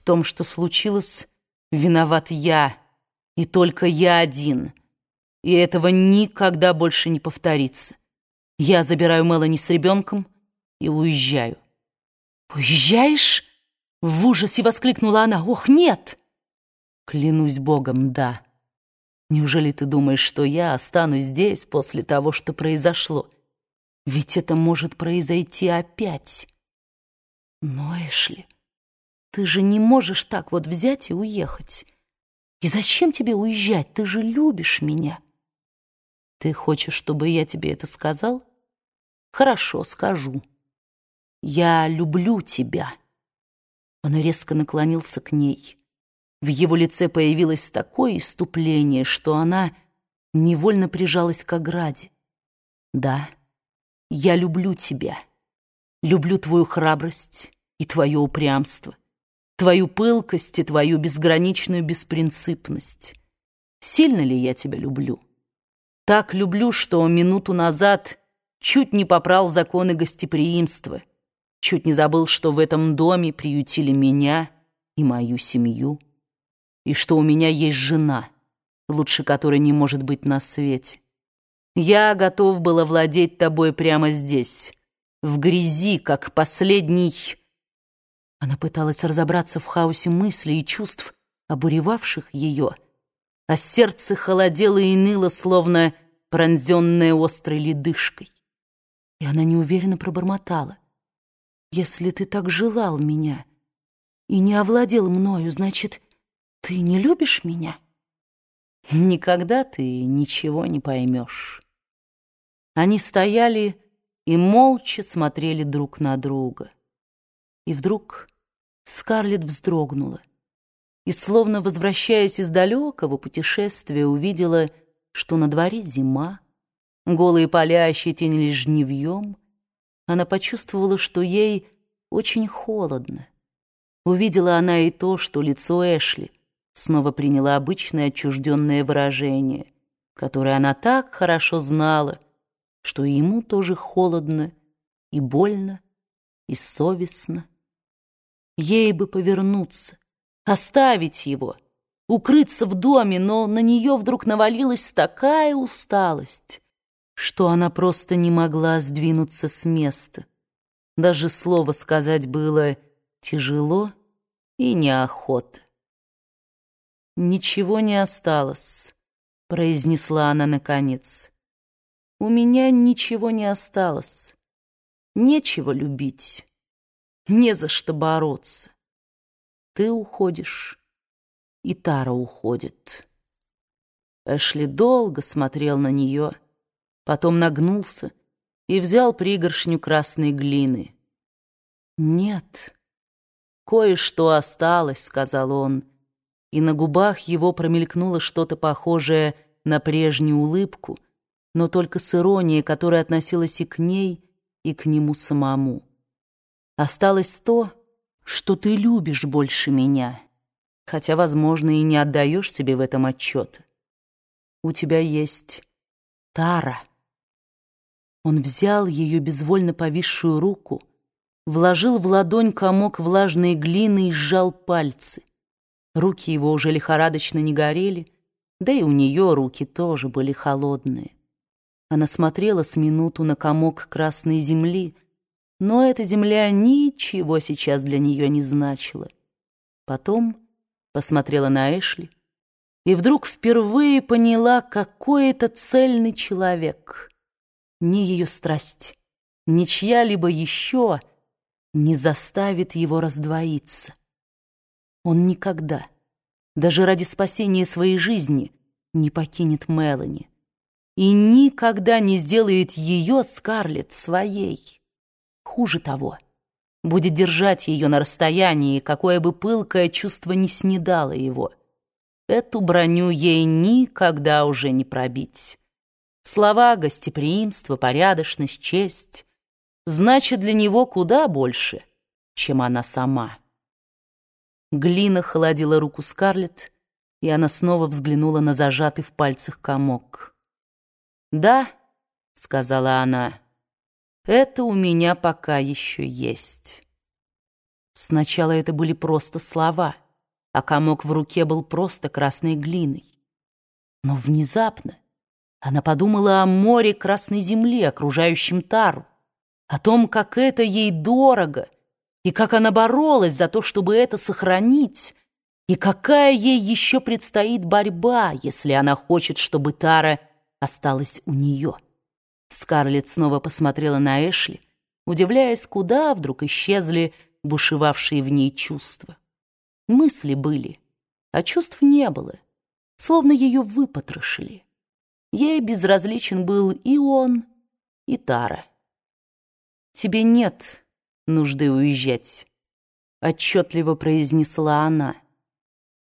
В том, что случилось, виноват я, и только я один. И этого никогда больше не повторится. Я забираю Мелани с ребенком и уезжаю. «Уезжаешь?» — в ужасе воскликнула она. «Ох, нет!» «Клянусь Богом, да. Неужели ты думаешь, что я останусь здесь после того, что произошло? Ведь это может произойти опять». «Но, Эшли, ты же не можешь так вот взять и уехать. И зачем тебе уезжать? Ты же любишь меня». «Ты хочешь, чтобы я тебе это сказал?» «Хорошо, скажу. Я люблю тебя». Он резко наклонился к ней. В его лице появилось такое иступление, что она невольно прижалась к ограде. «Да, я люблю тебя. Люблю твою храбрость и твое упрямство, твою пылкость и твою безграничную беспринципность. Сильно ли я тебя люблю?» Так люблю, что минуту назад чуть не попрал законы гостеприимства, чуть не забыл, что в этом доме приютили меня и мою семью, и что у меня есть жена, лучше которой не может быть на свете. Я готов был овладеть тобой прямо здесь, в грязи, как последний... Она пыталась разобраться в хаосе мыслей и чувств, обуревавших ее, — а сердце холодело и ныло, словно пронзенное острой ледышкой. И она неуверенно пробормотала. «Если ты так желал меня и не овладел мною, значит, ты не любишь меня?» «Никогда ты ничего не поймешь». Они стояли и молча смотрели друг на друга. И вдруг Скарлетт вздрогнула и, словно возвращаясь из далекого путешествия, увидела, что на дворе зима, голые поля ощетинились жневьем. Она почувствовала, что ей очень холодно. Увидела она и то, что лицо Эшли снова приняло обычное отчужденное выражение, которое она так хорошо знала, что ему тоже холодно и больно, и совестно. Ей бы повернуться, оставить его, укрыться в доме, но на нее вдруг навалилась такая усталость, что она просто не могла сдвинуться с места. Даже слово сказать было тяжело и неохота. «Ничего не осталось», — произнесла она наконец. «У меня ничего не осталось. Нечего любить, не за что бороться. Ты уходишь, и Тара уходит. Эшли долго смотрел на нее, потом нагнулся и взял пригоршню красной глины. «Нет, кое-что осталось», — сказал он, и на губах его промелькнуло что-то похожее на прежнюю улыбку, но только с иронией, которая относилась и к ней, и к нему самому. Осталось то, что ты любишь больше меня, хотя, возможно, и не отдаешь себе в этом отчет. У тебя есть Тара. Он взял ее безвольно повисшую руку, вложил в ладонь комок влажной глины и сжал пальцы. Руки его уже лихорадочно не горели, да и у нее руки тоже были холодные. Она смотрела с минуту на комок красной земли, но эта земля ничего сейчас для нее не значила. Потом посмотрела на Эшли и вдруг впервые поняла, какой это цельный человек. Ни ее страсть, ни чья-либо еще не заставит его раздвоиться. Он никогда, даже ради спасения своей жизни, не покинет Мелани и никогда не сделает ее, Скарлетт, своей. Хуже того, будет держать ее на расстоянии, какое бы пылкое чувство не снедало его. Эту броню ей никогда уже не пробить. Слова гостеприимство, порядочность, честь значат для него куда больше, чем она сама. Глина холодила руку Скарлетт, и она снова взглянула на зажатый в пальцах комок. «Да», — сказала она, — это у меня пока еще есть. Сначала это были просто слова, а комок в руке был просто красной глиной. Но внезапно она подумала о море красной земли, окружающем Тару, о том, как это ей дорого, и как она боролась за то, чтобы это сохранить, и какая ей еще предстоит борьба, если она хочет, чтобы Тара осталась у нее. Скарлетт снова посмотрела на Эшли, удивляясь, куда вдруг исчезли бушевавшие в ней чувства. Мысли были, а чувств не было, словно ее выпотрошили. Ей безразличен был и он, и Тара. «Тебе нет нужды уезжать», — отчетливо произнесла она.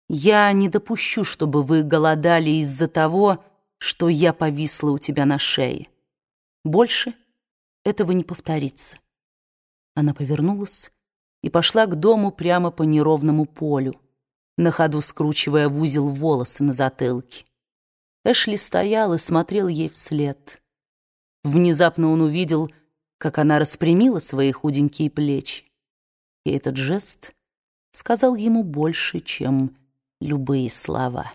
«Я не допущу, чтобы вы голодали из-за того, что я повисла у тебя на шее. Больше этого не повторится». Она повернулась и пошла к дому прямо по неровному полю, на ходу скручивая в узел волосы на затылке. Эшли стоял и смотрел ей вслед. Внезапно он увидел, как она распрямила свои худенькие плечи. И этот жест сказал ему больше, чем любые слова.